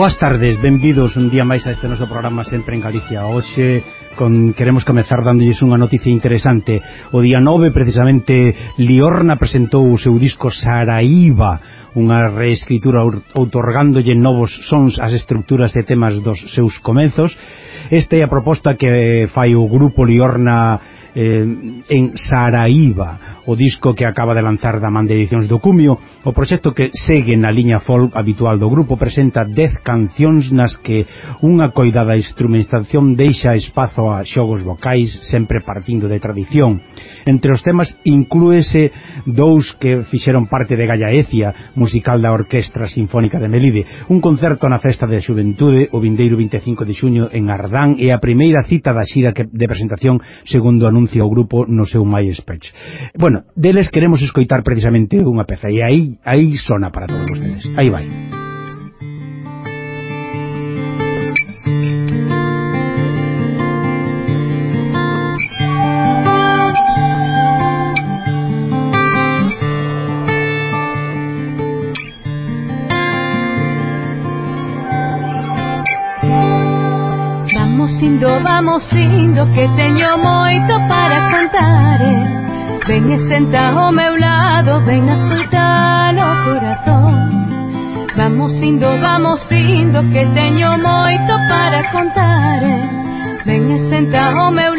Boas tardes, benvidos un día máis a este noso programa Sempre en Galicia. Hoxe con, queremos comezar dándolles unha noticia interesante. O día 9 precisamente Liorna presentou o seu disco Saraíba unha reescritura outorgándolle novos sons ás estructuras e temas dos seus comezos. Esta é a proposta que fai o grupo Liorna eh, en Saraíba, o disco que acaba de lanzar da man de edicións do Cumio. O proxecto que segue na liña folk habitual do grupo presenta 10 cancións nas que unha coidada instrumentación deixa espazo a xogos vocais sempre partindo de tradición. Entre os temas inclúese dous que fixeron parte de Gallaecia, musical da Orquestra Sinfónica de Melide, un concerto na Festa da Xuventude o vindeiro 25 de xuño en Ardán e a primeira cita da xira que, de presentación segundo anuncia o grupo no seu MySpace. Bueno, deles queremos escoitar precisamente unha peza e aí, aí sona para todos vostedes. Aí vai. Indo, vamos indo Que teño moito para contar eh. Ven e senta ao meu lado Ven a escutar o corazón Vamos indo, vamos indo Que teño moito para contar eh. Ven e senta ao meu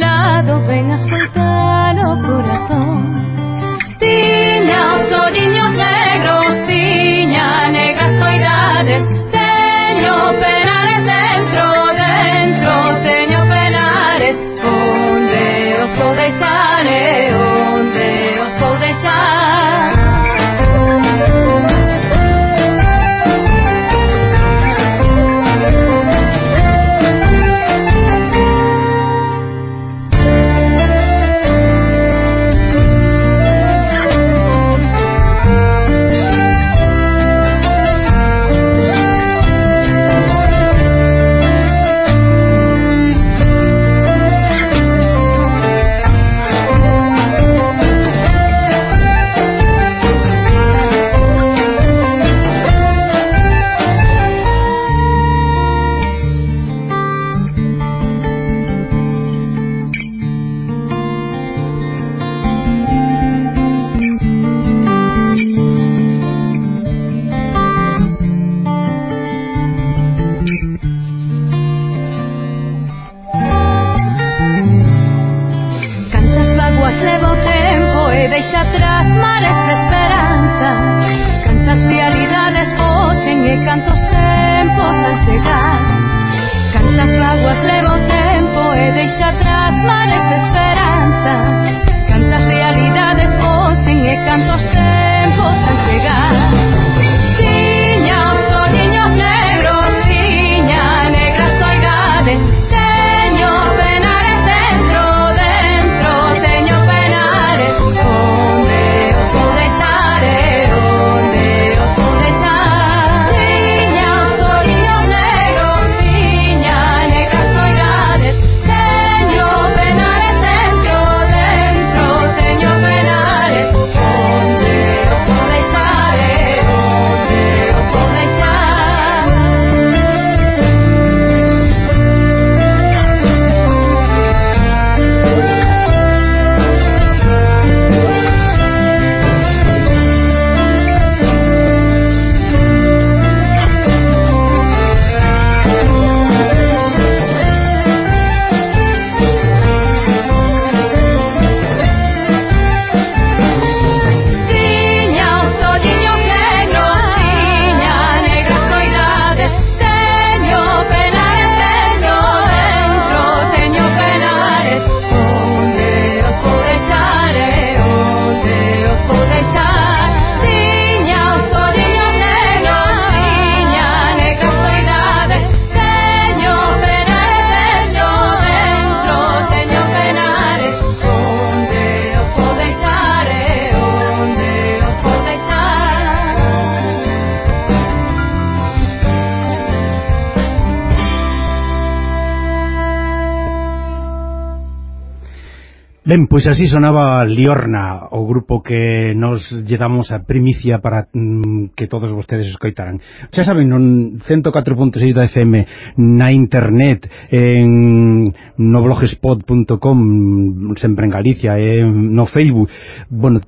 Ben, pois así sonaba Liorna, o grupo que nos lle damos a primicia para mm, que todos vostedes escoitaran. Xa saben, non 104.6 da FM na internet, en no blogspot.com, sempre en Galicia, en, no Facebook, bueno,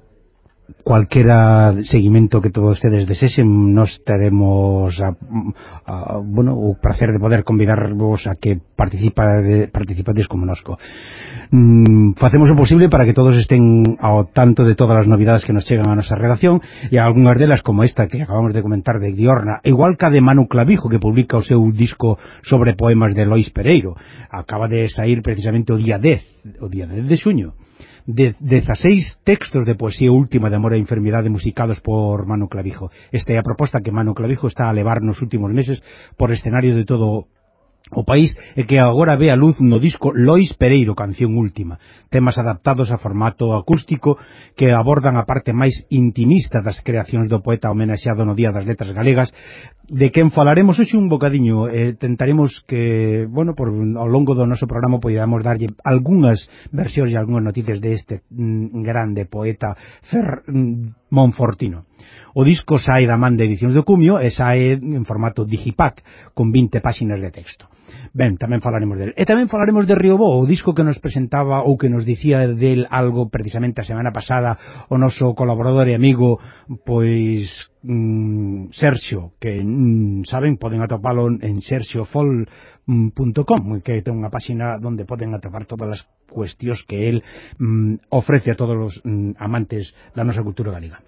cualquera seguimento que todos ustedes desesen nos teremos a, a, bueno, o placer de poder convidarvos a que participa de, participades como nosco mm, facemos o posible para que todos estén ao tanto de todas as novidades que nos chegan a nosa redacción e algunhas delas como esta que acabamos de comentar de Griorna igual que a de Manu Clavijo que publica o seu disco sobre poemas de Lois Pereiro. Acaba de sair precisamente o día 10 o día 10 de xuño. De 16 textos de poesía última de amor e enfermidade musicados por Manu Clavijo. Esta é a proposta que Manu Clavijo está a levar nos últimos meses por escenario de todo O país é que agora ve a luz no disco Lois Pereiro, canción última. Temas adaptados a formato acústico que abordan a parte máis intimista das creacións do poeta homenaxeado no Día das Letras Galegas, de quen falaremos hoxe un bocadiño. Eh, tentaremos que, bueno, por, ao longo do noso programa poidamos darlle algunhas versións e algunhas noticias deste mm, grande poeta Fer mm, Monfortino. O disco sae da man de Edicións do Cumio e sae en formato digipack con 20 páxinas de texto. Ben, tamén falaremos del. E tamén falaremos de Riobó, o disco que nos presentaba ou que nos dicía del algo precisamente a semana pasada o noso colaborador e amigo, pois mm, Sergio, que mm, saben, poden atopalo en serxiofol.com, que ten unha páxina onde poden atopar todas as cuestións que el mm, ofrece a todos os mm, amantes da nosa cultura galega.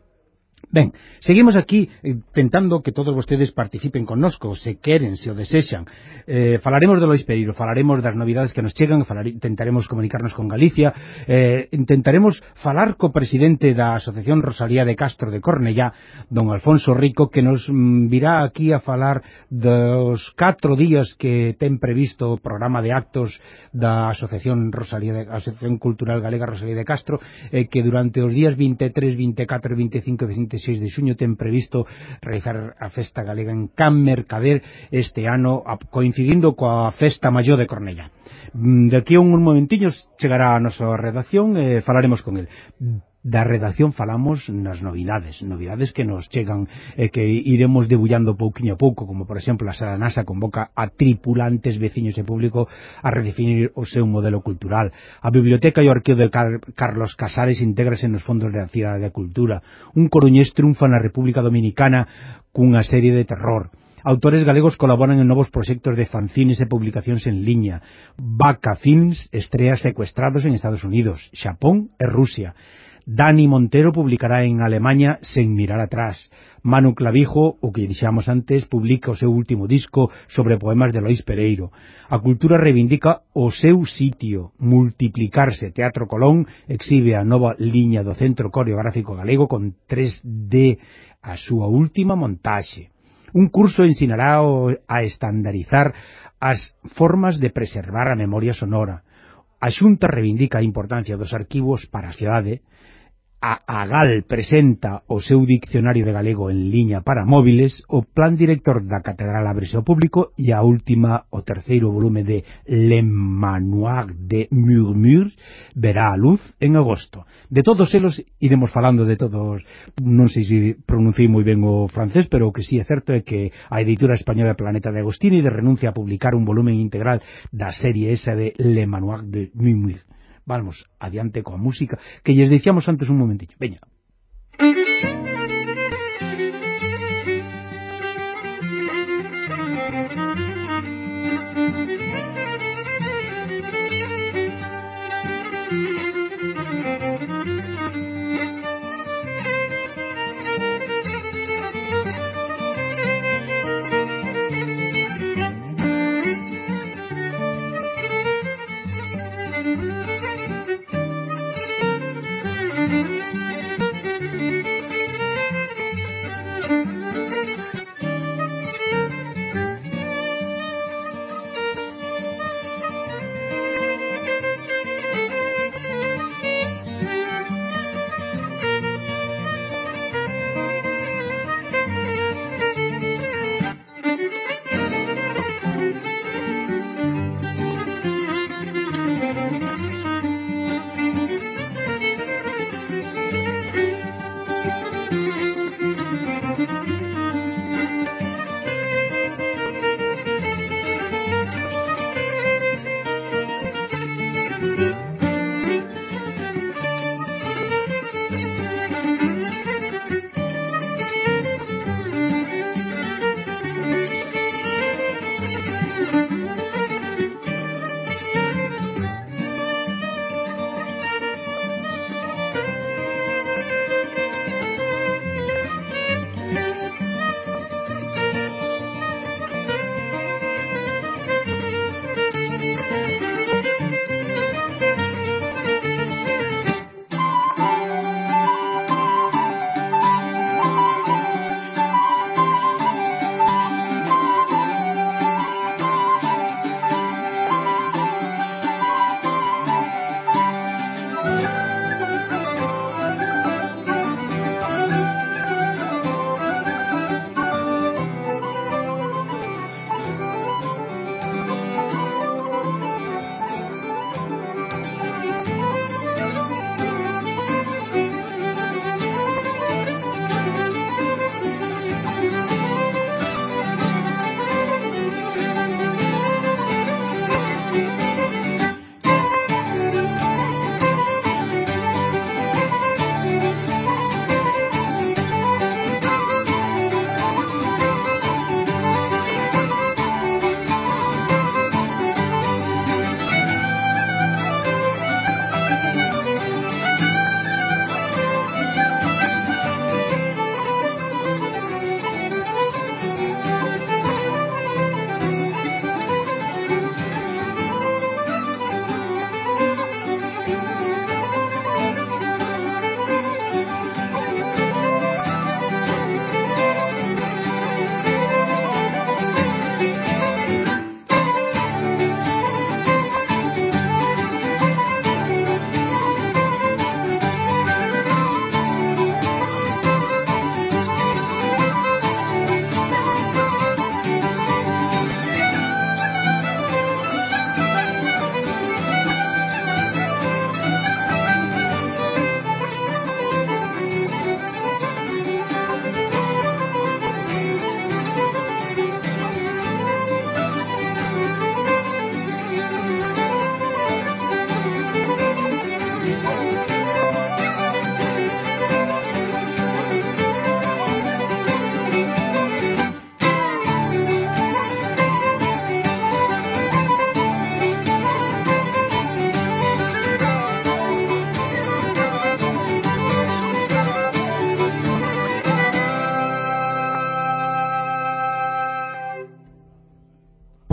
Ben, seguimos aquí eh, tentando que todos vostedes participen con nosco, se queren, se o desexan. Eh, falaremos do Lois Pereiro, falaremos das novidades que nos chegan, falar, intentaremos comunicarnos con Galicia, eh, intentaremos falar co presidente da Asociación Rosalía de Castro de Cornellá, don Alfonso Rico, que nos mm, virá aquí a falar dos catro días que ten previsto o programa de actos da Asociación Rosalía de, Asociación Cultural Galega Rosalía de Castro, eh, que durante os días 23, 24, 25 e 26 26 de xuño ten previsto realizar a Festa Galega en Can Mercader este ano coincidindo coa Festa Maior de Cornella. Mm, de aquí a un momentiños chegará a nosa redacción e falaremos con el da redacción falamos nas novidades, novidades que nos chegan e que iremos debullando pouquiño a pouco, como por exemplo a Sala NASA convoca a tripulantes veciños e público a redefinir o seu modelo cultural. A Biblioteca e o Arqueo de Car Carlos Casares intégrase nos fondos da Cidade da Cultura. Un coruñés triunfa na República Dominicana cunha serie de terror. Autores galegos colaboran en novos proxectos de fanzines e publicacións en liña. Vaca Films estrea secuestrados en Estados Unidos, Xapón e Rusia. Dani Montero publicará en Alemanha Sen mirar atrás. Manu Clavijo, o que dixamos antes, publica o seu último disco sobre poemas de Lois Pereiro. A cultura reivindica o seu sitio, multiplicarse. Teatro Colón exhibe a nova liña do Centro Coreográfico Galego con 3D a súa última montaxe. Un curso ensinará a estandarizar as formas de preservar a memoria sonora. A Xunta reivindica a importancia dos arquivos para a cidade A Agal presenta o seu Diccionario de Galego en liña para móviles, o plan director da Catedral abrese ao público e a última, o terceiro volume de Le Manoir de Murmures, verá a luz en agosto. De todos elos iremos falando de todos, non sei se pronunciei moi ben o francés, pero o que sí é certo é que a editora española Planeta de Agostini de renuncia a publicar un volumen integral da serie esa de Le Manoir de Murmures vamos, adiante coa música que lles dicíamos antes un momentinho. Veña.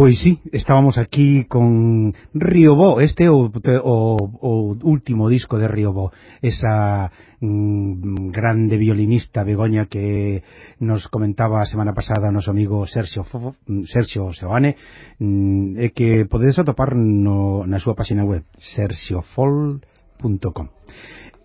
Pois sí, estábamos aquí con Riobó, este o, o, o último disco de Riobó, esa mm, grande violinista Begoña que nos comentaba a semana pasada o noso amigo Sergio, Fofo, Sergio Seoane, mm, e que podedes atopar no, na súa página web, sergiofol.com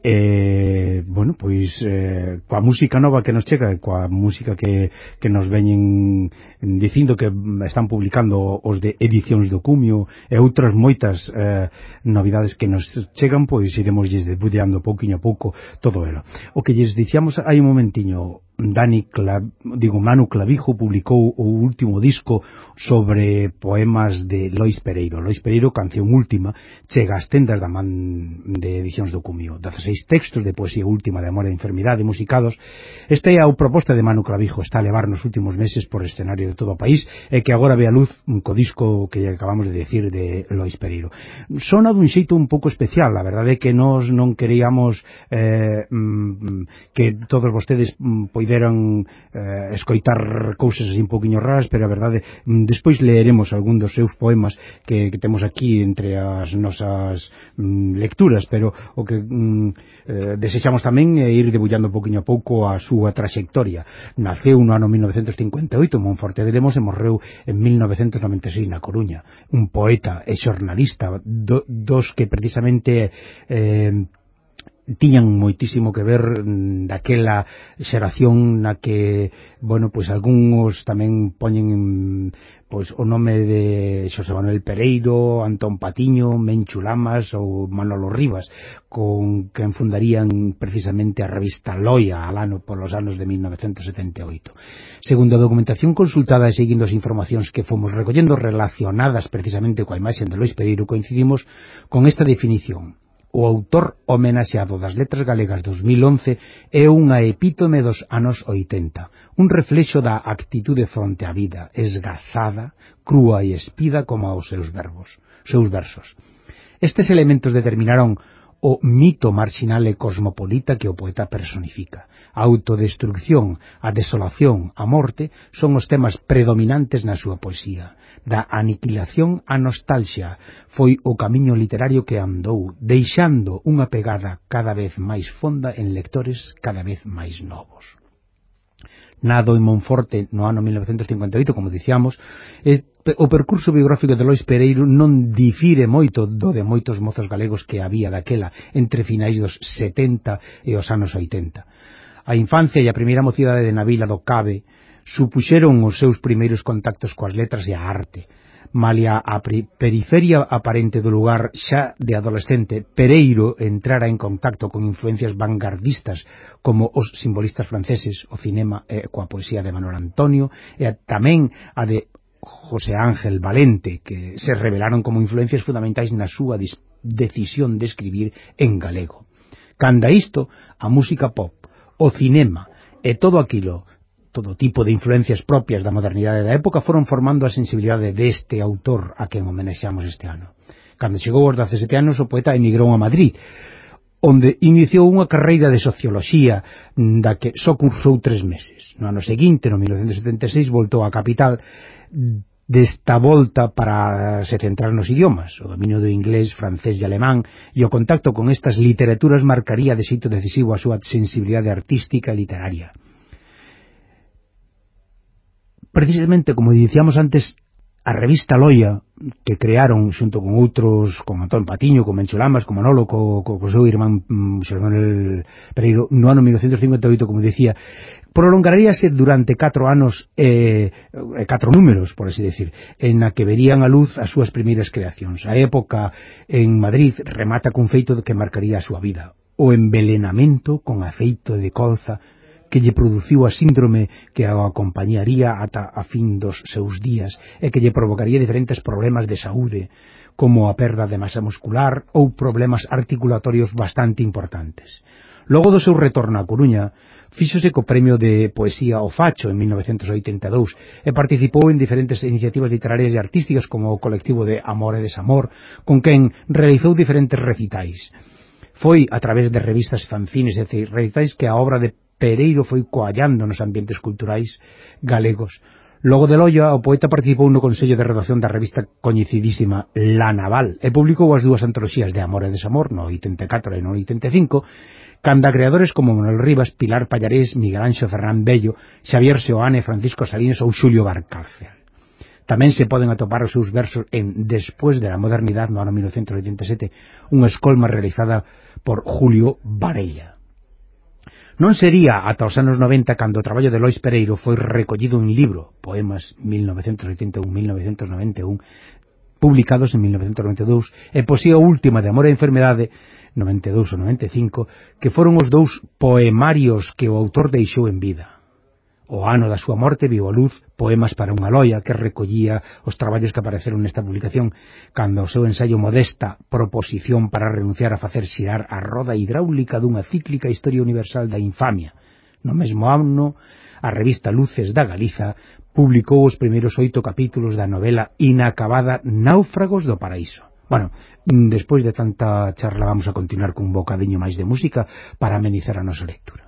eh, bueno, pois, eh, coa música nova que nos chega, coa música que, que nos veñen dicindo que están publicando os de Edicións do Cumio e outras moitas eh, novidades que nos chegan, pois iremos lles debudeando a pouco todo elo. O que lles dicíamos hai un momentiño, Dani Cla, digo Manu Clavijo publicou o último disco sobre poemas de Lois Pereiro. Lois Pereiro, canción última, chega ás tendas da man de Edicións do Cumio, 16 seis textos de poesía última de amor e enfermidade musicados, esta é a proposta de Manu Clavijo, está a levar nos últimos meses por escenario de todo o país e que agora ve a luz co disco que acabamos de decir de Lois Pereiro. Sona dun xeito un pouco especial, a verdade é que nós non queríamos eh, mm, que todos vostedes mm, poideran eh, escoitar cousas así un poquinho raras, pero a verdade, mm, despois leeremos algún dos seus poemas que, que temos aquí entre as nosas mm, lecturas, pero o que mm, eh, desechamos tamén eh, ir debullando poquinho a pouco a súa traxectoria. Naceu no ano 1958 en Monforte de Lemos e morreu en 1996 na Coruña. Un poeta e xornalista do, dos que precisamente eh, tiñan moitísimo que ver mm, daquela xeración na que, bueno, pois algúns tamén poñen pois o nome de Xosé Manuel Pereiro, Antón Patiño, Menchu Lamas ou Manolo Rivas, con que fundarían precisamente a revista Loia al ano polos anos de 1978. Segundo a documentación consultada e seguindo as informacións que fomos recollendo relacionadas precisamente coa imaxe de Lois Pereiro, coincidimos con esta definición O autor homenaxeado das letras galegas 2011 é unha epítome dos anos 80, un reflexo da actitude fronte á vida, esgazada, crúa e espida como aos seus verbos, seus versos. Estes elementos determinaron o mito marxinal e cosmopolita que o poeta personifica a autodestrucción, a desolación, a morte, son os temas predominantes na súa poesía. Da aniquilación á nostalxia foi o camiño literario que andou, deixando unha pegada cada vez máis fonda en lectores cada vez máis novos. Nado en Monforte no ano 1958, como dicíamos, o percurso biográfico de Lois Pereiro non difire moito do de moitos mozos galegos que había daquela entre finais dos 70 e os anos 80 A infancia e a primeira mocidade de Navila do Cabe supuxeron os seus primeiros contactos coas letras e a arte. Malia a periferia aparente do lugar xa de adolescente, Pereiro entrara en contacto con influencias vanguardistas como os simbolistas franceses, o cinema e coa poesía de Manuel Antonio e tamén a de José Ángel Valente, que se revelaron como influencias fundamentais na súa decisión de escribir en galego. Canda isto, a música pop o cinema e todo aquilo todo tipo de influencias propias da modernidade da época foron formando a sensibilidade deste autor a quen homenaxeamos este ano. Cando chegou aos 17 anos o poeta emigrou a Madrid onde iniciou unha carreira de socioloxía da que só cursou tres meses. No ano seguinte, no 1976, voltou á capital desta volta para eh, se centrar nos idiomas, o dominio do inglés, francés e alemán, e o contacto con estas literaturas marcaría de xeito decisivo a súa sensibilidade artística e literaria. Precisamente, como dicíamos antes, a revista Loia que crearon xunto con outros, con Antón Patiño, con Mencho Lamas, con Manolo, co, co, co seu irmán mm, Xosé Manuel Pereiro, no ano 1958, como dicía, prolongaríase durante 4 anos e eh, eh 4 números, por así decir, en a que verían a luz as súas primeiras creacións. A época en Madrid remata cun feito que marcaría a súa vida, o envelenamento con aceito de colza que lle produciu a síndrome que a acompañaría ata a fin dos seus días e que lle provocaría diferentes problemas de saúde, como a perda de masa muscular ou problemas articulatorios bastante importantes. Logo do seu retorno a Coruña, fíxose co premio de poesía O Facho en 1982 e participou en diferentes iniciativas literarias e artísticas como o colectivo de Amor e Desamor, con quen realizou diferentes recitais. Foi a través de revistas fanzines e recitais que a obra de Pereiro foi coallando nos ambientes culturais galegos. Logo de Loia, o poeta participou no Consello de Redacción da revista coñecidísima La Naval e publicou as dúas antoloxías de Amor e Desamor no 84 e no 85 canda creadores como Manuel Rivas, Pilar Pallarés, Miguel Anxo Ferrán Bello, Xavier Seoane, Francisco Salines ou Xulio Barcárcel. Tamén se poden atopar os seus versos en Despois de la modernidade no ano 1987, unha escolma realizada por Julio Varela. Non sería ata os anos 90 cando o traballo de Lois Pereiro foi recollido en libro, Poemas 1981-1991, publicados en 1992, e posía última de Amor e Enfermedade, 92 ou 95, que foron os dous poemarios que o autor deixou en vida. O ano da súa morte viu a luz Poemas para unha loia que recollía os traballos que apareceron nesta publicación cando o seu ensaio modesta Proposición para renunciar a facer xirar a roda hidráulica dunha cíclica historia universal da infamia. No mesmo ano, a revista Luces da Galiza publicou os primeiros oito capítulos da novela inacabada Náufragos do Paraíso. Bueno, despois de tanta charla vamos a continuar cun bocadiño máis de música para amenizar a nosa lectura.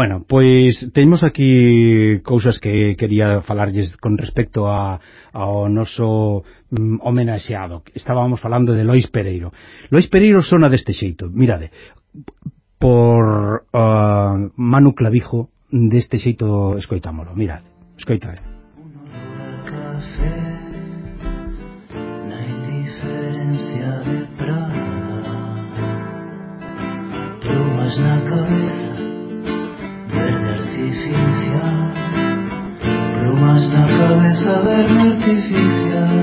Bueno, pois temos aquí cousas que quería falarlles con respecto a, ao noso mm, homenaxeado. Estábamos falando de Lois Pereiro. Lois Pereiro sona deste xeito, mirade, por uh, Manu Clavijo deste xeito escoitámolo, mirade, escoitade. Un olor a café na indiferencia de Prada Plumas na cabeza artificial Plumas na cabeza verde artificial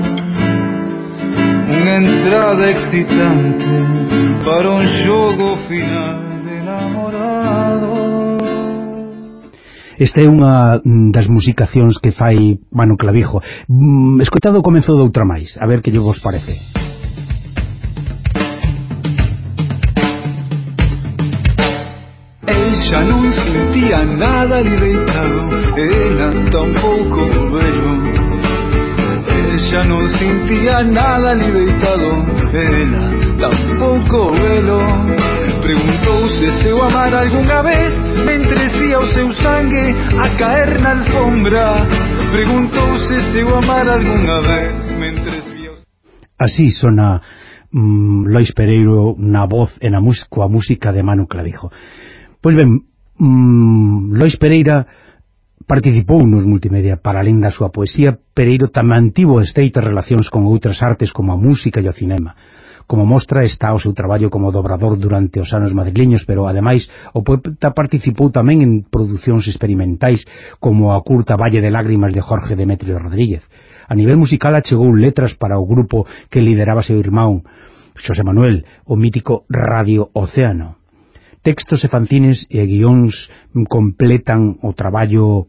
Unha entrada excitante Para un xogo final de enamorado. Esta é unha mm, das musicacións que fai Manu Clavijo. Mm, escoitado o comezo outra máis, a ver que lle vos parece. Música xa non sentía nada ali deitado Ela tampouco velo Xa non sentía nada ali deitado Ela tampouco velo Preguntouse se o amar algunha vez Mentres vía o seu sangue a caer na alfombra. Preguntouse se o amar algunha vez Mentres vía o... Así sona mm, Lois Pereiro na voz e na coa música de Manu Clavijo Pois ben, mmm, Lois Pereira participou nos multimedia para além da súa poesía, Pereiro tamén tivo esteitas relacións con outras artes como a música e o cinema. Como mostra está o seu traballo como dobrador durante os anos madrileños, pero ademais o poeta participou tamén en producións experimentais como a curta Valle de Lágrimas de Jorge Demetrio Rodríguez. A nivel musical achegou letras para o grupo que lideraba seu irmão Xosé Manuel, o mítico Radio Océano textos e fanzines e guións completan o traballo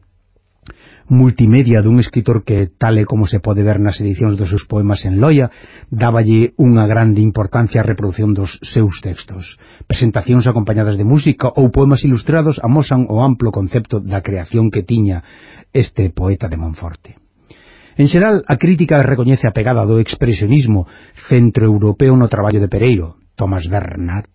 multimedia dun escritor que, tal e como se pode ver nas edicións dos seus poemas en Loia, dáballe unha grande importancia á reproducción dos seus textos. Presentacións acompañadas de música ou poemas ilustrados amosan o amplo concepto da creación que tiña este poeta de Monforte. En xeral, a crítica recoñece a pegada do expresionismo centroeuropeo no traballo de Pereiro, Thomas Bernard,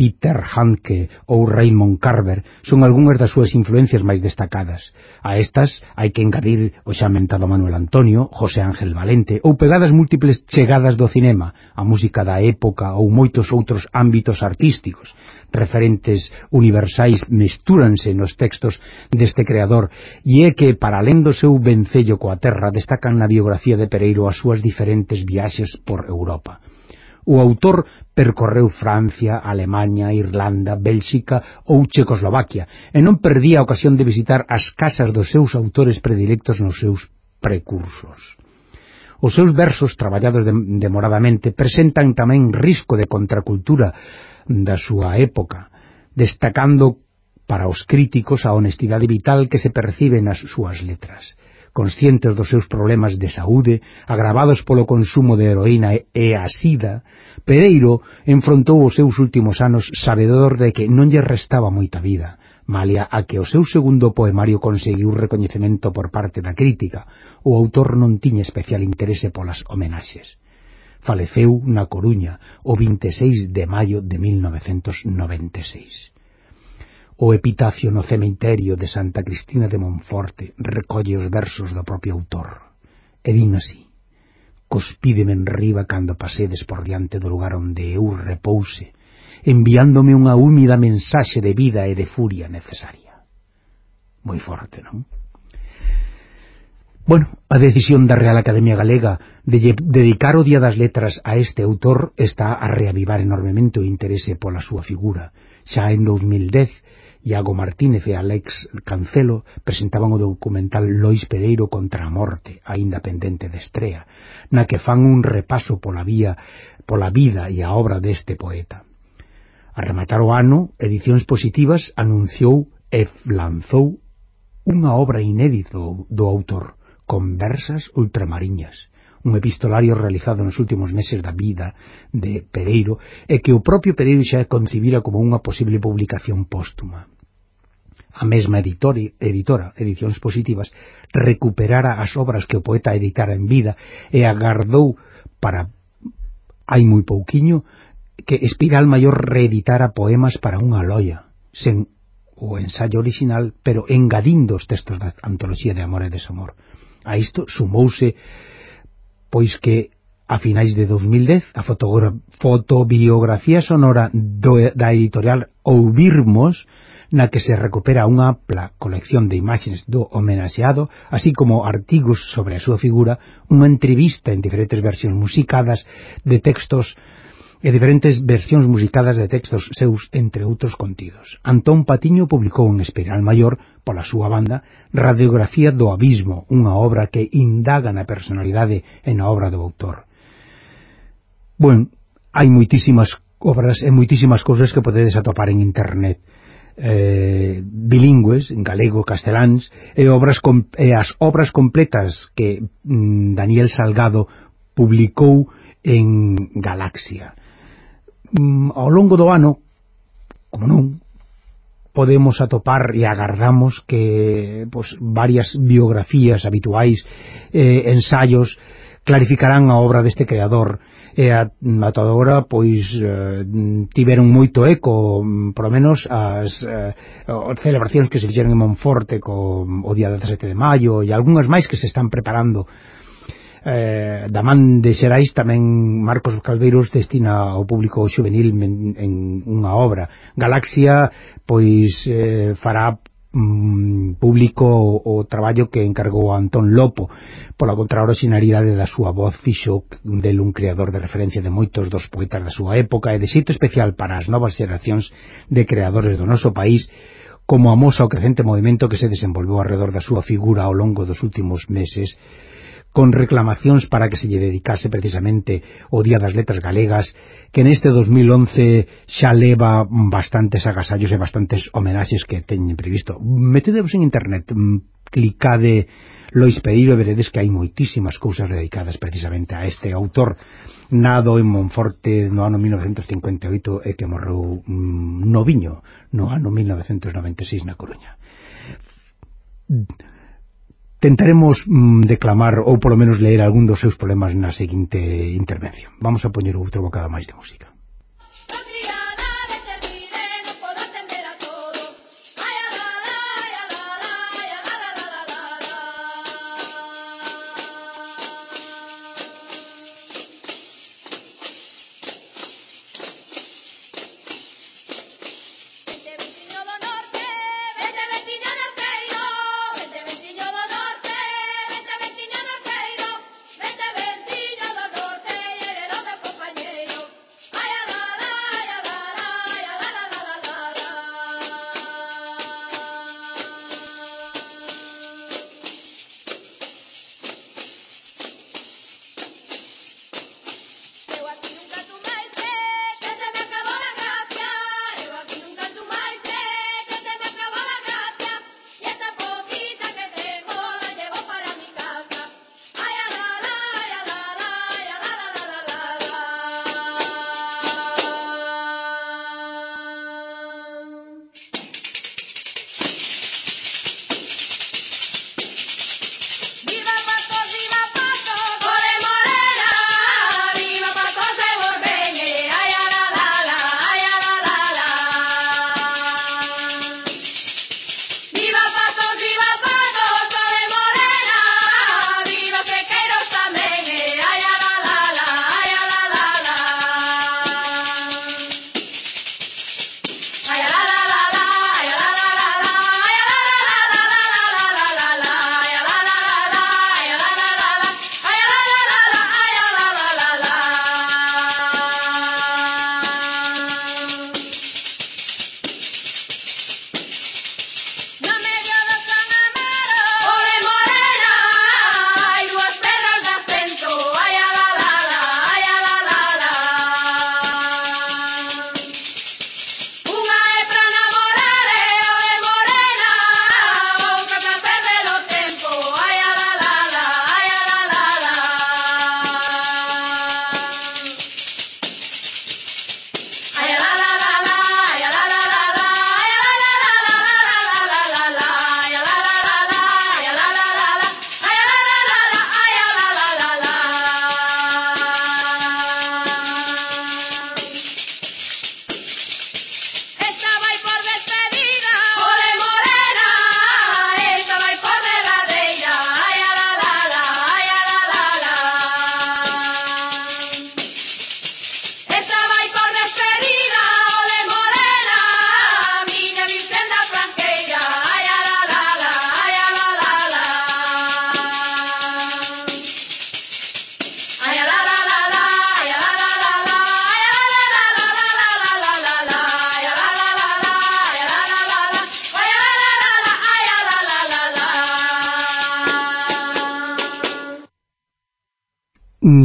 Peter Handke ou Raymond Carver son algunhas das súas influencias máis destacadas. A estas hai que engadir o xa mentado Manuel Antonio, José Ángel Valente ou pegadas múltiples chegadas do cinema, a música da época ou moitos outros ámbitos artísticos. Referentes universais mestúranse nos textos deste creador e é que, para além do seu vencello coa terra, destacan na biografía de Pereiro as súas diferentes viaxes por Europa. O autor percorreu Francia, Alemanha, Irlanda, Bélxica ou Checoslovaquia e non perdía a ocasión de visitar as casas dos seus autores predilectos nos seus precursos. Os seus versos, traballados de, demoradamente, presentan tamén risco de contracultura da súa época, destacando para os críticos a honestidade vital que se percibe nas súas letras conscientes dos seus problemas de saúde, agravados polo consumo de heroína e a sida, Pereiro enfrontou os seus últimos anos sabedor de que non lle restaba moita vida, malia a que o seu segundo poemario conseguiu recoñecemento por parte da crítica, o autor non tiña especial interese polas homenaxes. Faleceu na Coruña o 26 de maio de 1996. O epitafio no cemiterio de Santa Cristina de Monforte recolle os versos do propio autor. E din así. Cospídeme en riba cando pasedes por diante do lugar onde eu repouse, enviándome unha húmida mensaxe de vida e de furia necesaria. Moi forte, non? Bueno, a decisión da Real Academia Galega de dedicar o Día das Letras a este autor está a reavivar enormemente o interese pola súa figura. Xa en 2010 Iago Martínez e Alex Cancelo presentaban o documental Lois Pereiro contra a morte, aínda pendente de estrea, na que fan un repaso pola vía pola vida e a obra deste poeta. A rematar o ano, Edicións Positivas anunciou e lanzou unha obra inédita do autor, Conversas Ultramariñas, un epistolario realizado nos últimos meses da vida de Pereiro e que o propio Pereiro xa concibira como unha posible publicación póstuma. A mesma editori, editora, Edicións Positivas, recuperara as obras que o poeta editara en vida e agardou para hai moi pouquiño que Espiral Maior reeditara poemas para unha loia, sen o ensaio original, pero engadindo os textos da antoloxía de Amor e Desamor. A isto sumouse pois que a finais de 2010 a fotobiografía sonora do, da editorial Ouvirmos na que se recupera unha ampla colección de imaxes do homenaxeado, así como artigos sobre a súa figura, unha entrevista en diferentes versións musicadas de textos e diferentes versións musicadas de textos seus entre outros contidos. Antón Patiño publicou en Espiral Maior, pola súa banda, Radiografía do Abismo, unha obra que indaga na personalidade e na obra do autor. Bueno, hai moitísimas obras e moitísimas cousas que podedes atopar en internet eh, bilingües, en galego, casteláns, e, obras com, e as obras completas que mm, Daniel Salgado publicou en Galaxia. Mm, ao longo do ano, como non, podemos atopar e agardamos que pues, varias biografías habituais, eh, ensaios, clarificarán a obra deste creador. E a, ata pois eh, tiveron moito eco mm, por lo menos as eh, celebracións que se fixeron en Monforte co o día 17 de maio e algunhas máis que se están preparando eh, da man de Xerais tamén Marcos Calveiros destina ao público juvenil en, en unha obra. Galaxia pois eh, fará mm, público o, o traballo que encargou a Antón Lopo pola contraorixinalidade da súa voz fixo del un creador de referencia de moitos dos poetas da súa época e de xeito especial para as novas xeracións de creadores do noso país como amosa o crecente movimento que se desenvolveu alrededor da súa figura ao longo dos últimos meses con reclamacións para que se lle dedicase precisamente o Día das Letras Galegas, que neste 2011 xa leva bastantes agasallos e bastantes homenaxes que teñen previsto. Metedevos en internet, mm, clicade Lois Pereiro e veredes que hai moitísimas cousas dedicadas precisamente a este autor nado en Monforte no ano 1958 e que morreu mm, no viño no ano 1996 na Coruña Tentaremos mm, declamar ou polo menos ler algún dos seus poemas na seguinte intervención. Vamos a poñer outro bocado máis de música.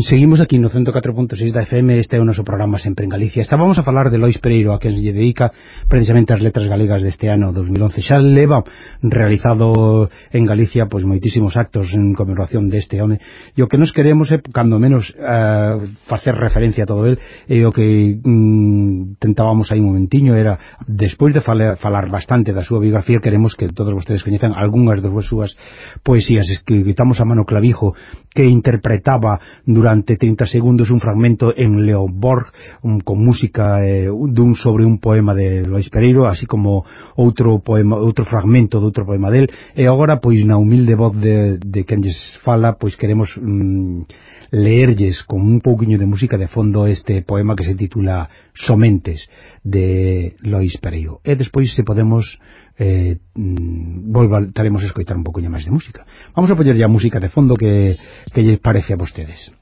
Seguimos aquí no 104.6 da FM, este é o noso programa sempre en Galicia. Estábamos a falar de Lois Pereiro, a quen lle dedica precisamente as letras galegas deste ano 2011. Xa leva realizado en Galicia pois moitísimos actos en conmemoración deste home. E o que nos queremos é, cando menos, uh, facer referencia a todo el, e o que mm, tentábamos aí un momentiño era, despois de falar, falar bastante da súa biografía, queremos que todos vostedes coñezan algunhas das súas poesías que quitamos a mano clavijo que interpretaba durante durante 30 segundos un fragmento en Leoborg un, con música eh, dun sobre un poema de Lois Pereiro así como outro poema outro fragmento de outro poema del e agora pois na humilde voz de, de quen lles fala pois queremos mm, leerlles con un pouquiño de música de fondo este poema que se titula Somentes de Lois Pereiro e despois se podemos eh, mm, voltaremos a escoitar un poquinho máis de música. Vamos a poñer ya música de fondo que, que lles parece a vostedes.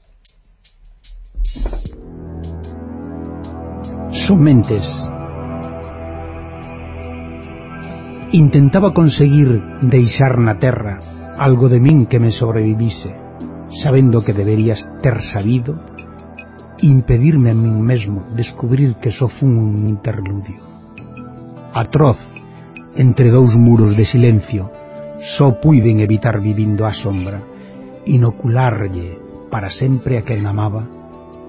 Somentes Intentaba conseguir deixar na terra algo de min que me sobrevivise, sabendo que deberías ter sabido impedirme a min mesmo descubrir que só fun un interludio. Atroz, entre dous muros de silencio, só puiden evitar vivindo á sombra, inocularlle para sempre a quen amaba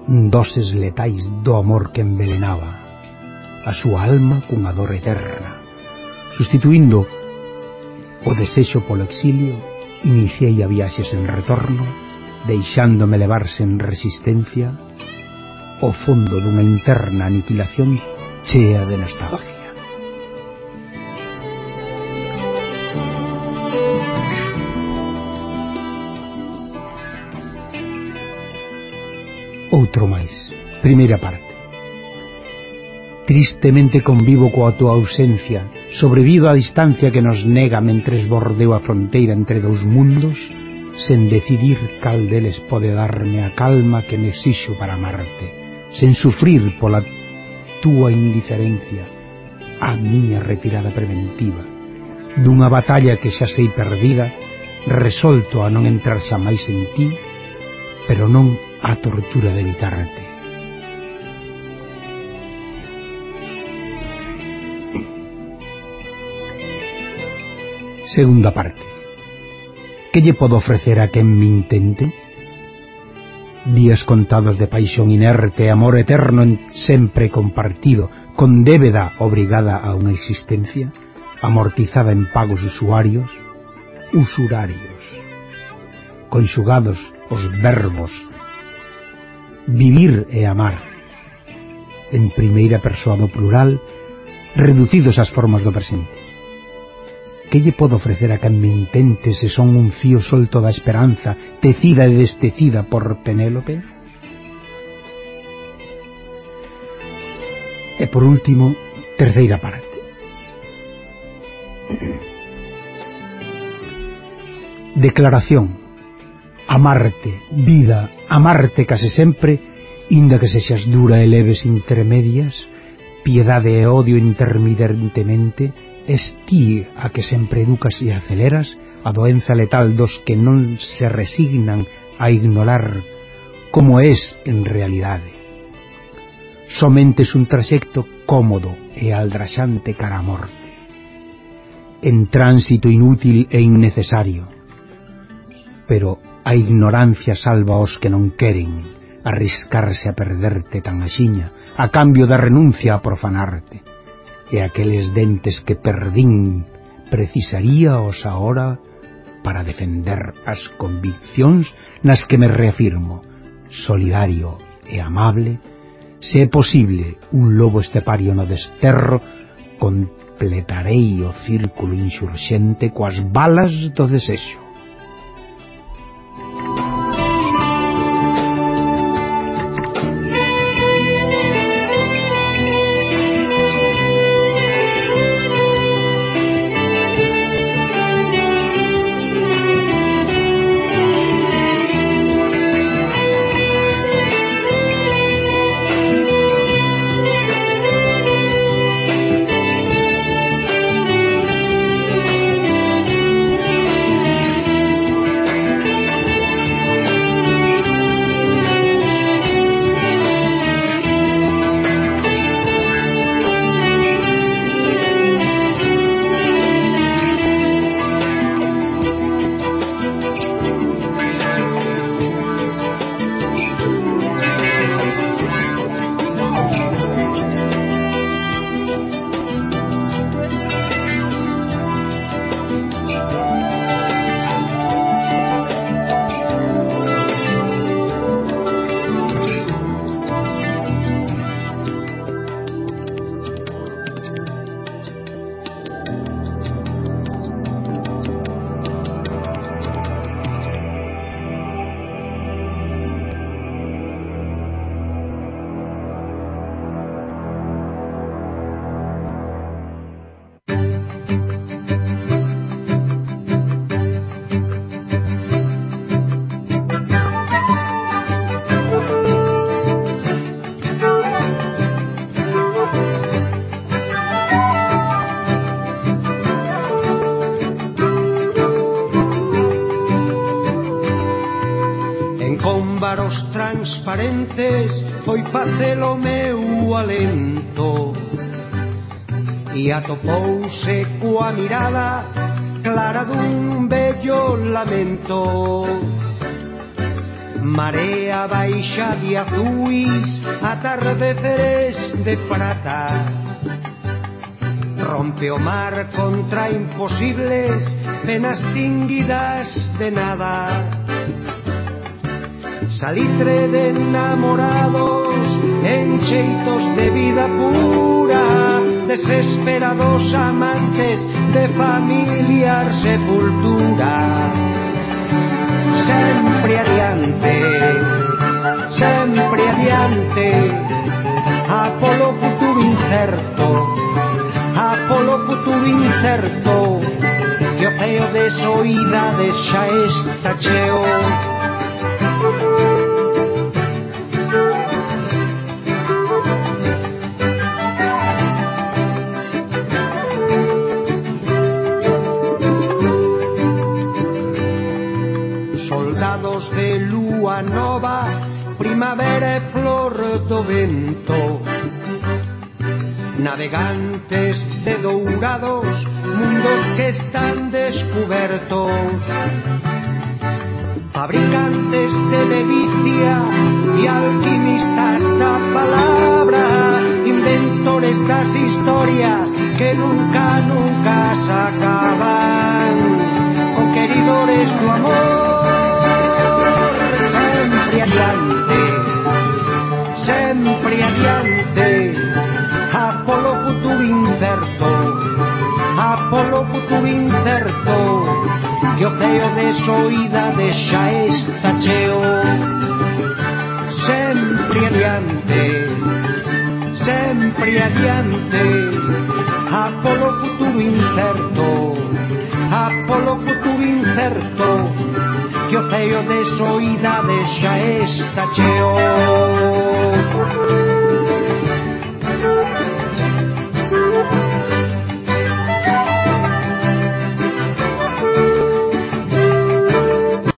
doses letais do amor que envelenaba a súa alma cunha dor eterna. Sustituindo o desexo polo exilio, iniciei a viaxe sen retorno, deixándome levar sen resistencia o fondo dunha interna aniquilación chea de nostalgia. outro máis. Primeira parte. Tristemente convivo coa tua ausencia, sobrevivo á distancia que nos nega mentres bordeo a fronteira entre dous mundos, sen decidir cal deles pode darme a calma que nesixo para amarte, sen sufrir pola túa indiferencia a miña retirada preventiva. Dunha batalla que xa sei perdida, resolto a non entrar xa máis en ti, pero non a tortura de evitarte. Segunda parte. Que lle podo ofrecer a quen me intente? Días contados de paixón inerte, amor eterno sempre compartido, con débeda obrigada a unha existencia, amortizada en pagos usuarios, usurarios. Conxugados os verbos vivir e amar. En primeira persoa do plural reducidos ás formas do presente. Que lle podo ofrecer a quen me intente se son un fío solto da esperanza tecida e destecida por Penélope? E por último terceira parte. Declaración. Amarte, vida, amarte case sempre, inda que sexas dura e leves intermedias, piedade e odio intermitentemente, es a que sempre educas e aceleras a doenza letal dos que non se resignan a ignorar como es en realidade. Somente un traxecto cómodo e aldraxante cara a morte. En tránsito inútil e innecesario. Pero A ignorancia salva os que non queren arriscarse a perderte tan axiña a cambio da renuncia a profanarte. E aqueles dentes que perdín precisaríaos ahora para defender as conviccións nas que me reafirmo, solidario e amable, se é posible un lobo estepario no desterro, completarei o círculo insurxente coas balas do desexo. transparentes foi facelo meu alento e atopouse coa mirada clara dun bello lamento. Marea baixa de azuis atardeceres de prata. Rompe o mar contra imposibles penas tinguidas de nada. Salitre de enamorados Encheitos de vida pura Desesperados amantes De familiar sepultura. Sempre adiante Sempre adiante A polo futuro incerto A polo futuro incerto Que o ceo de soidades xa está cheo. Navegantes de dourados mundos que están descubertos Fabricantes de delicia e alquimistas da palabra. Inventores das historias que nunca, nunca oidades xa está cheo Sempre adiante, sempre adiante. A polo futuro incerto, a polo futuro incerto Que o ceo de xa está cheo